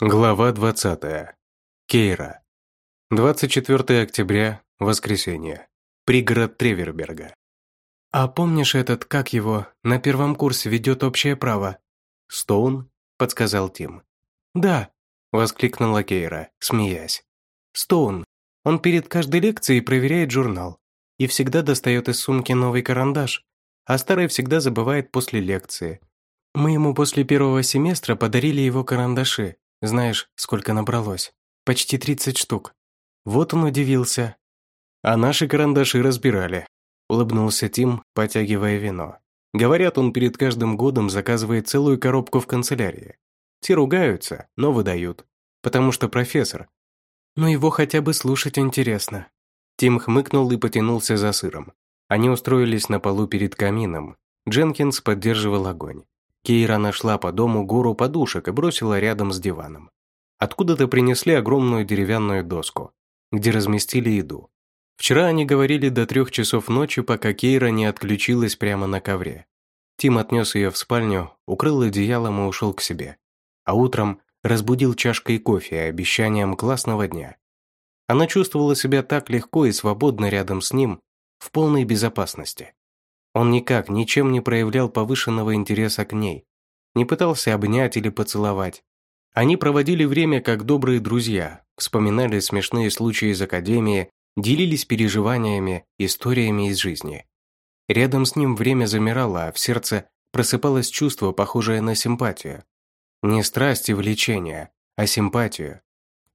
Глава 20. Кейра. 24 октября, воскресенье. Пригород Треверберга. «А помнишь этот, как его, на первом курсе ведет общее право?» «Стоун?» – подсказал Тим. «Да», – воскликнула Кейра, смеясь. «Стоун. Он перед каждой лекцией проверяет журнал и всегда достает из сумки новый карандаш, а старый всегда забывает после лекции. Мы ему после первого семестра подарили его карандаши, знаешь, сколько набралось? Почти 30 штук. Вот он удивился. А наши карандаши разбирали. Улыбнулся Тим, потягивая вино. Говорят, он перед каждым годом заказывает целую коробку в канцелярии. Те ругаются, но выдают. Потому что профессор. Но его хотя бы слушать интересно. Тим хмыкнул и потянулся за сыром. Они устроились на полу перед камином. Дженкинс поддерживал огонь. Кейра нашла по дому гору подушек и бросила рядом с диваном. Откуда-то принесли огромную деревянную доску, где разместили еду. Вчера они говорили до трех часов ночи, пока Кейра не отключилась прямо на ковре. Тим отнес ее в спальню, укрыл одеялом и ушел к себе. А утром разбудил чашкой кофе и обещанием классного дня. Она чувствовала себя так легко и свободно рядом с ним, в полной безопасности. Он никак, ничем не проявлял повышенного интереса к ней, не пытался обнять или поцеловать. Они проводили время как добрые друзья, вспоминали смешные случаи из академии, делились переживаниями, историями из жизни. Рядом с ним время замирало, а в сердце просыпалось чувство, похожее на симпатию. Не страсть и влечение, а симпатию.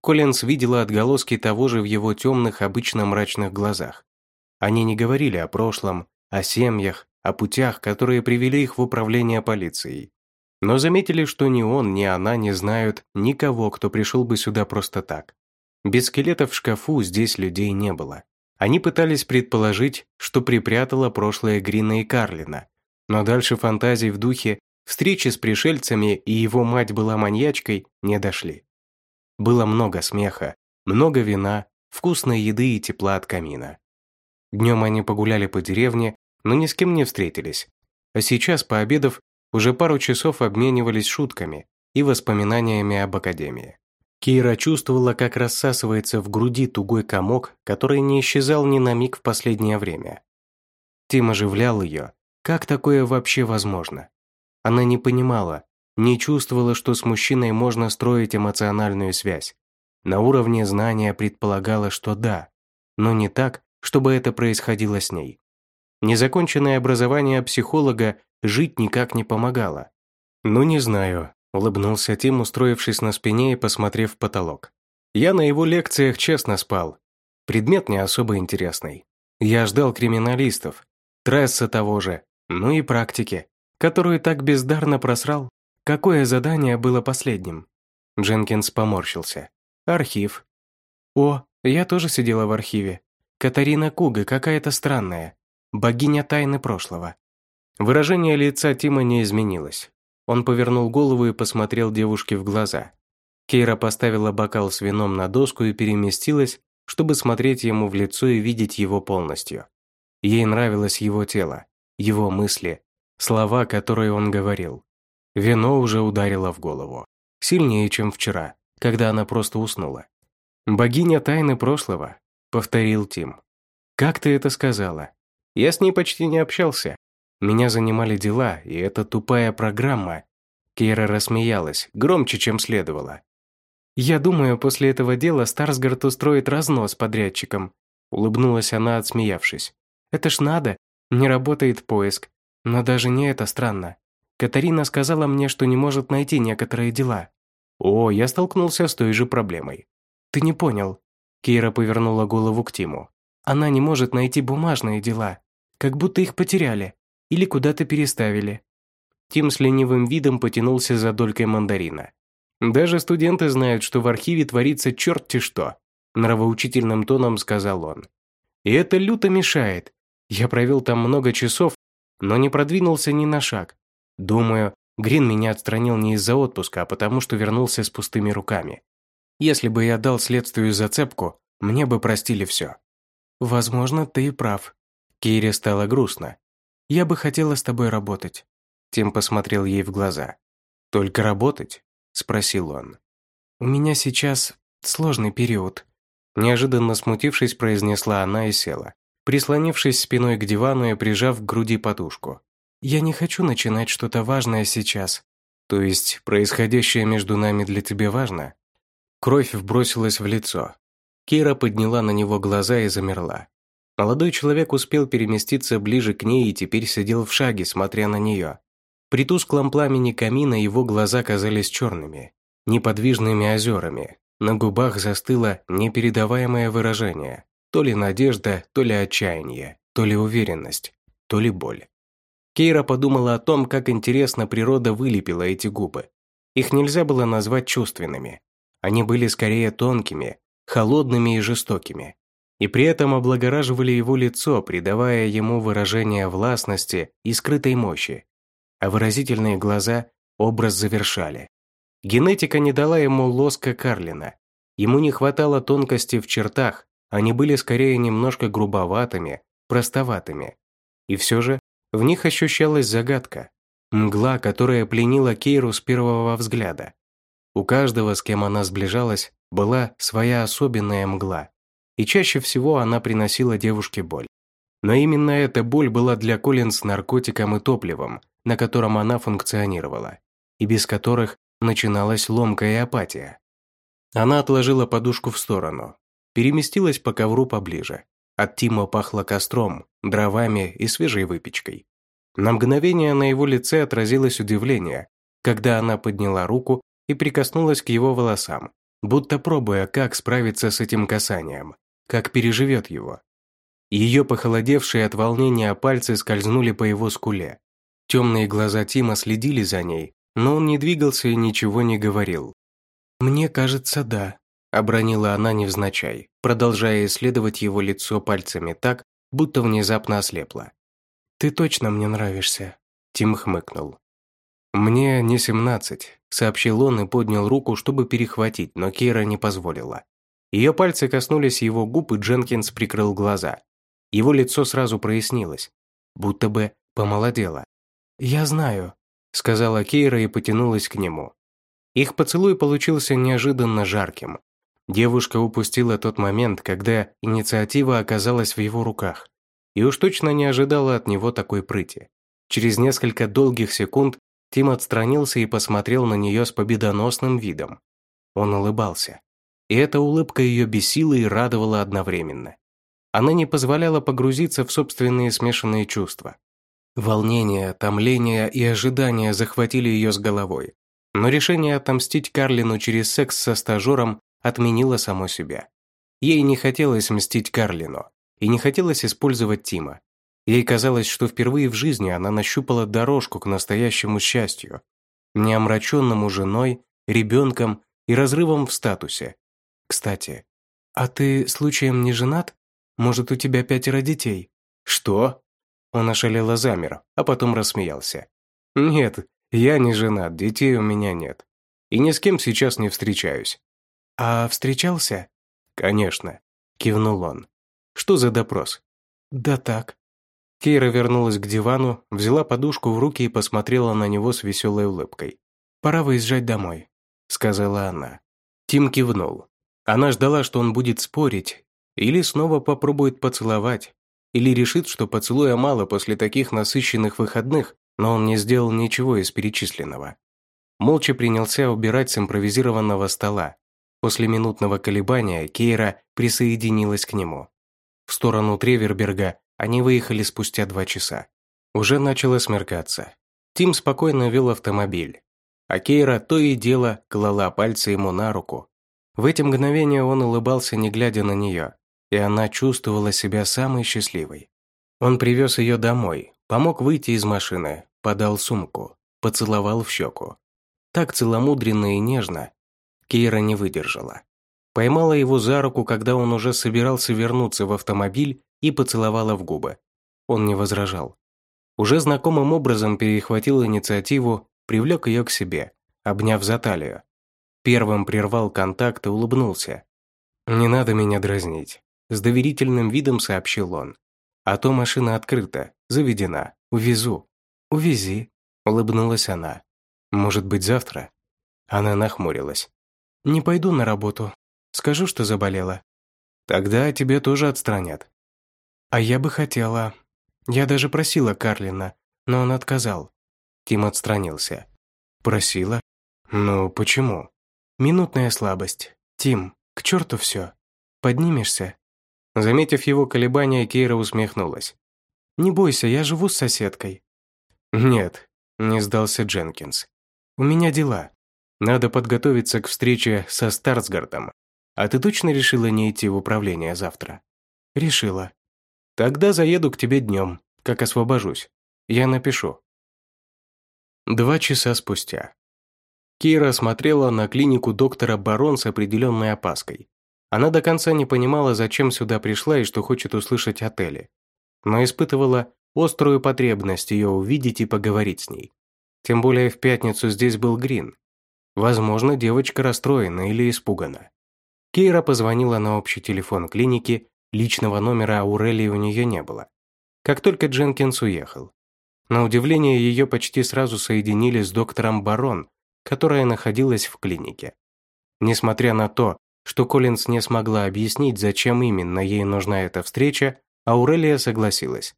Коллинз видела отголоски того же в его темных, обычно мрачных глазах. Они не говорили о прошлом, о семьях, о путях, которые привели их в управление полицией. Но заметили, что ни он, ни она не знают никого, кто пришел бы сюда просто так. Без скелета в шкафу здесь людей не было. Они пытались предположить, что припрятало прошлое Грина и Карлина, но дальше фантазий в духе встречи с пришельцами и его мать была маньячкой не дошли. Было много смеха, много вина, вкусной еды и тепла от камина. Днем они погуляли по деревне, но ни с кем не встретились. А сейчас, пообедав, уже пару часов обменивались шутками и воспоминаниями об академии. Кира чувствовала, как рассасывается в груди тугой комок, который не исчезал ни на миг в последнее время. Тим оживлял ее. Как такое вообще возможно? Она не понимала, не чувствовала, что с мужчиной можно строить эмоциональную связь. На уровне знания предполагала, что да, но не так, чтобы это происходило с ней. Незаконченное образование психолога жить никак не помогало. «Ну, не знаю», – улыбнулся Тим, устроившись на спине и посмотрев в потолок. «Я на его лекциях честно спал. Предмет не особо интересный. Я ждал криминалистов, тресса того же, ну и практики, которую так бездарно просрал. Какое задание было последним?» Дженкинс поморщился. «Архив». «О, я тоже сидела в архиве. Катарина Куга какая-то странная. Богиня тайны прошлого. Выражение лица Тима не изменилось. Он повернул голову и посмотрел девушке в глаза. Кейра поставила бокал с вином на доску и переместилась, чтобы смотреть ему в лицо и видеть его полностью. Ей нравилось его тело, его мысли, слова, которые он говорил. Вино уже ударило в голову. Сильнее, чем вчера, когда она просто уснула. «Богиня тайны прошлого», — повторил Тим. «Как ты это сказала?» Я с ней почти не общался. Меня занимали дела, и эта тупая программа. Кира рассмеялась, громче, чем следовало. «Я думаю, после этого дела Старсгард устроит разнос подрядчикам», улыбнулась она, отсмеявшись. «Это ж надо, не работает поиск. Но даже не это странно. Катарина сказала мне, что не может найти некоторые дела». «О, я столкнулся с той же проблемой». «Ты не понял». Кира повернула голову к Тиму. «Она не может найти бумажные дела как будто их потеряли или куда-то переставили. Тим с ленивым видом потянулся за долькой мандарина. «Даже студенты знают, что в архиве творится черти что», нравоучительным тоном сказал он. «И это люто мешает. Я провел там много часов, но не продвинулся ни на шаг. Думаю, Грин меня отстранил не из-за отпуска, а потому что вернулся с пустыми руками. Если бы я дал следствию зацепку, мне бы простили все». «Возможно, ты и прав», Кире стало грустно. «Я бы хотела с тобой работать». Тим посмотрел ей в глаза. «Только работать?» – спросил он. у меня сейчас сложный период», неожиданно смутившись, произнесла она и села, прислонившись спиной к дивану и прижав к груди подушку. «Я не хочу начинать что-то важное сейчас». «То есть происходящее между нами для тебя важно?» Кровь вбросилась в лицо. Кира подняла на него глаза и замерла. Молодой человек успел переместиться ближе к ней и теперь сидел в шаге, смотря на нее. При тусклом пламени камина его глаза казались черными, неподвижными озерами. На губах застыло непередаваемое выражение. То ли надежда, то ли отчаяние, то ли уверенность, то ли боль. Кейра подумала о том, как интересно природа вылепила эти губы. Их нельзя было назвать чувственными. Они были скорее тонкими, холодными и жестокими. И при этом облагораживали его лицо, придавая ему выражение властности и скрытой мощи. А выразительные глаза образ завершали. Генетика не дала ему лоска Карлина. Ему не хватало тонкости в чертах, они были скорее немножко грубоватыми, простоватыми. И все же в них ощущалась загадка. Мгла, которая пленила Кейру с первого взгляда. У каждого, с кем она сближалась, была своя особенная мгла. И чаще всего она приносила девушке боль. Но именно эта боль была для Коллинс наркотиком и топливом, на котором она функционировала, и без которых начиналась ломкая апатия. Она отложила подушку в сторону, переместилась по ковру поближе. От Тима пахло костром, дровами и свежей выпечкой. На мгновение на его лице отразилось удивление, когда она подняла руку и прикоснулась к его волосам, будто пробуя, как справиться с этим касанием, как переживет его. Ее похолодевшие от волнения пальцы скользнули по его скуле. Темные глаза Тима следили за ней, но он не двигался и ничего не говорил. «Мне кажется, да», – обронила она невзначай, продолжая исследовать его лицо пальцами так, будто внезапно ослепла. «Ты точно мне нравишься», – Тим хмыкнул. «Мне не семнадцать», – сообщил он и поднял руку, чтобы перехватить, но Кира не позволила. Ее пальцы коснулись его губ, и Дженкинс прикрыл глаза. Его лицо сразу прояснилось, будто бы помолодело. «Я знаю», – сказала Кейра и потянулась к нему. Их поцелуй получился неожиданно жарким. Девушка упустила тот момент, когда инициатива оказалась в его руках. И уж точно не ожидала от него такой прыти. Через несколько долгих секунд Тим отстранился и посмотрел на нее с победоносным видом. Он улыбался. И эта улыбка ее бесила и радовала одновременно. Она не позволяла погрузиться в собственные смешанные чувства. Волнение, томление и ожидание захватили ее с головой. Но решение отомстить Карлину через секс со стажером отменило само себя. Ей не хотелось мстить Карлину, и не хотелось использовать Тима. Ей казалось, что впервые в жизни она нащупала дорожку к настоящему счастью, не омраченному женой, ребенком и разрывом в статусе. Кстати, а ты случаем не женат? Может, у тебя пятеро детей? Что? Он ошалело замер, а потом рассмеялся. «Нет, я не женат, детей у меня нет. И ни с кем сейчас не встречаюсь». «А встречался?» «Конечно», – кивнул он. «Что за допрос?» «Да так». Кейра вернулась к дивану, взяла подушку в руки и посмотрела на него с веселой улыбкой. «Пора выезжать домой», – сказала она. Тим кивнул. Она ждала, что он будет спорить или снова попробует поцеловать, или решит, что поцелуя мало после таких насыщенных выходных, но он не сделал ничего из перечисленного. Молча принялся убирать с импровизированного стола. После минутного колебания Кейра присоединилась к нему. В сторону Треверберга они выехали спустя два часа. Уже начало смеркаться. Тим спокойно вел автомобиль. А Кейра то и дело клала пальцы ему на руку. В эти мгновения он улыбался, не глядя на нее и она чувствовала себя самой счастливой. Он привез ее домой, помог выйти из машины, подал сумку, поцеловал в щеку. Так целомудренно и нежно. Кейра не выдержала. Поймала его за руку, когда он уже собирался вернуться в автомобиль и поцеловала в губы. Он не возражал. Уже знакомым образом перехватил инициативу, привлек ее к себе, обняв за талию. Первым прервал контакт и улыбнулся. «Не надо меня дразнить. С доверительным видом сообщил он. «А то машина открыта, заведена. Увезу». «Увези», — улыбнулась она. «Может быть, завтра?» Она нахмурилась. «Не пойду на работу. Скажу, что заболела». «Тогда тебе тоже отстранят». «А я бы хотела. Я даже просила Карлина, но он отказал». Тим отстранился. «Просила? Ну, почему?» «Минутная слабость. Тим, к черту все. Поднимешься?» Заметив его колебания, Кейра усмехнулась. «Не бойся, я живу с соседкой». «Нет», — не сдался Дженкинс. «У меня дела. Надо подготовиться к встрече со Старсгардом. А ты точно решила не идти в управление завтра?» «Решила». «Тогда заеду к тебе днем, как освобожусь. Я напишу». Два часа спустя. Кира смотрела на клинику доктора Барон с определенной опаской. Она до конца не понимала, зачем сюда пришла и что хочет услышать от Элли. Но испытывала острую потребность ее увидеть и поговорить с ней. Тем более в пятницу здесь был Грин. Возможно, девочка расстроена или испугана. Кейра позвонила на общий телефон клиники, личного номера Аурелии у нее не было. Как только Дженкинс уехал. На удивление, ее почти сразу соединили с доктором Барон, которая находилась в клинике. Несмотря на то, что Коллинз не смогла объяснить, зачем именно ей нужна эта встреча, Аурелия согласилась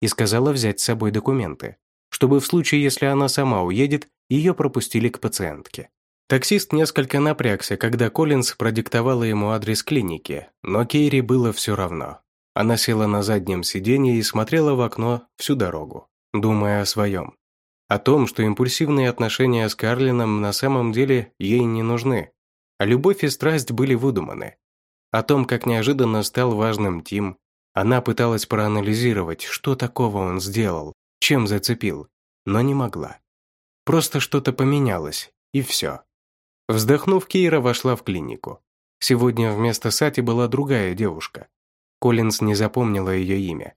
и сказала взять с собой документы, чтобы в случае, если она сама уедет, ее пропустили к пациентке. Таксист несколько напрягся, когда Коллинз продиктовала ему адрес клиники, но Кейри было все равно. Она села на заднем сиденье и смотрела в окно всю дорогу, думая о своем. О том, что импульсивные отношения с Карлином на самом деле ей не нужны, а любовь и страсть были выдуманы. О том, как неожиданно стал важным Тим, она пыталась проанализировать, что такого он сделал, чем зацепил, но не могла. Просто что-то поменялось, и все. Вздохнув, Кейра вошла в клинику. Сегодня вместо Сати была другая девушка. Коллинз не запомнила ее имя.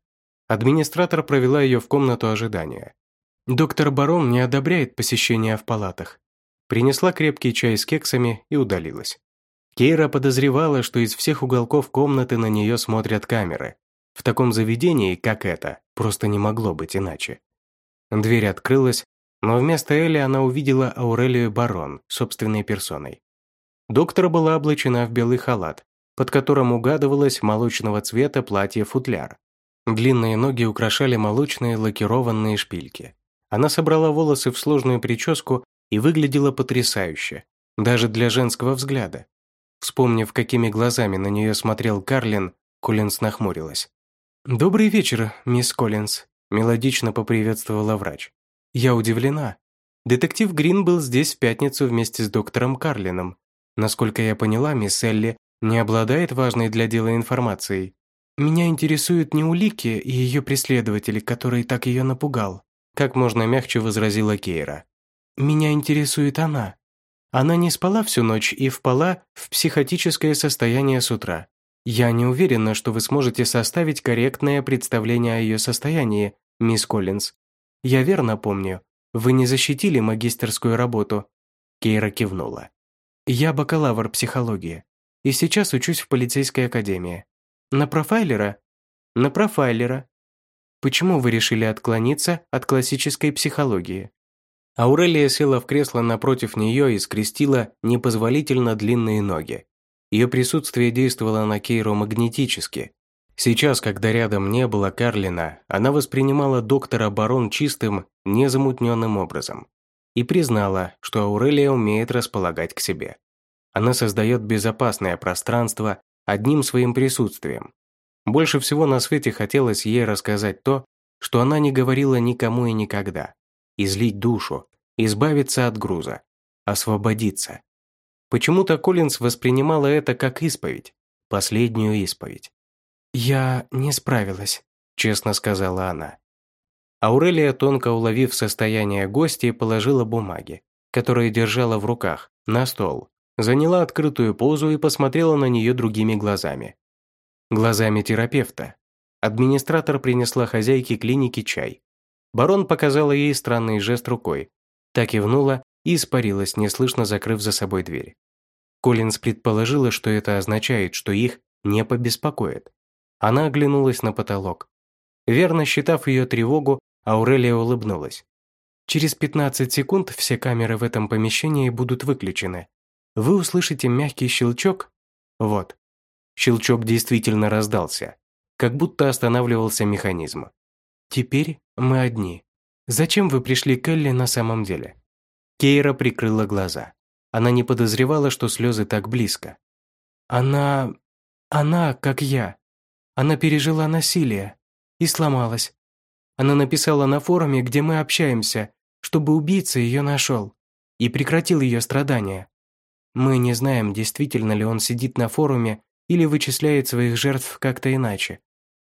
Администратор провела ее в комнату ожидания. «Доктор Барон не одобряет посещения в палатах. Принесла крепкий чай с кексами и удалилась. Кейра подозревала, что из всех уголков комнаты на нее смотрят камеры. В таком заведении, как это, просто не могло быть иначе. Дверь открылась, но вместо Элли она увидела Аурелию Барон собственной персоной. Доктор была облачена в белый халат, под которым угадывалось молочного цвета платье-футляр. Длинные ноги украшали молочные лакированные шпильки. Она собрала волосы в сложную прическу и выглядела потрясающе, даже для женского взгляда. Вспомнив, какими глазами на нее смотрел Карлин, Коллинс нахмурилась. «Добрый вечер, мисс Коллинс», – мелодично поприветствовала врач. «Я удивлена. Детектив Грин был здесь в пятницу вместе с доктором Карлином. Насколько я поняла, мисс Элли не обладает важной для дела информацией. Меня интересуют не улики и ее преследователь, который так ее напугал», – как можно мягче возразила Кейра. Меня интересует она. Она не спала всю ночь и впала в психотическое состояние с утра. Я не уверена, что вы сможете составить корректное представление о ее состоянии, мисс Коллинз. Я верно помню. Вы не защитили магистерскую работу. Кейра кивнула. Я бакалавр психологии. И сейчас учусь в полицейской академии. На профайлера? На профайлера. Почему вы решили отклониться от классической психологии? Аурелия села в кресло напротив нее и скрестила непозволительно длинные ноги. Ее присутствие действовало на Кейру магнетически. Сейчас, когда рядом не было Карлина, она воспринимала доктора Барон чистым, незамутненным образом. И признала, что Аурелия умеет располагать к себе. Она создает безопасное пространство одним своим присутствием. Больше всего на свете хотелось ей рассказать то, что она не говорила никому и никогда излить душу, избавиться от груза, освободиться. Почему-то Коллинз воспринимала это как исповедь, последнюю исповедь. «Я не справилась», – честно сказала она. Аурелия, тонко уловив состояние гостя, положила бумаги, которые держала в руках, на стол, заняла открытую позу и посмотрела на нее другими глазами. Глазами терапевта. Администратор принесла хозяйке клиники чай, Барон показала ей странный жест рукой. Так кивнула и испарилась, неслышно закрыв за собой дверь. Коллинз предположила, что это означает, что их не побеспокоит. Она оглянулась на потолок. Верно считав ее тревогу, Аурелия улыбнулась. «Через 15 секунд все камеры в этом помещении будут выключены. вы услышите мягкий щелчок. Вот. Щелчок действительно раздался, как будто останавливался механизм. Теперь мы одни. Зачем вы пришли к Элли на самом деле? Кейра прикрыла глаза. Она не подозревала, что слезы так близко. Она... она, как я. Она пережила насилие и сломалась. Она написала на форуме, где мы общаемся, чтобы убийца ее нашел и прекратил ее страдания. Мы не знаем, действительно ли он сидит на форуме или вычисляет своих жертв как-то иначе.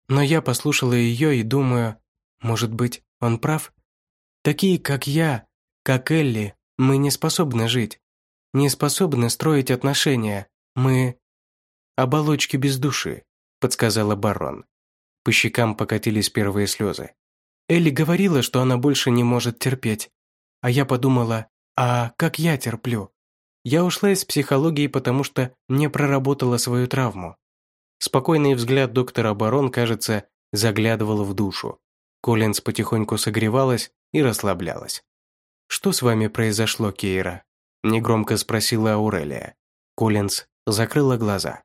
Но я послушала ее и думаю, может быть, он прав? Такие, как я, как Элли, мы не способны жить. Не способны строить отношения. Мы... «Оболочки без души», — подсказала барон. По щекам покатились первые слезы. Элли говорила, что она больше не может терпеть. А я подумала, а как я терплю? Я ушла из психологии, потому что не проработала свою травму. Спокойный взгляд доктора Барон, кажется, заглядывал в душу. Коллинз потихоньку согревалась и расслаблялась. «Что с вами произошло, Кейра?» – негромко спросила Аурелия. Коллинз закрыла глаза.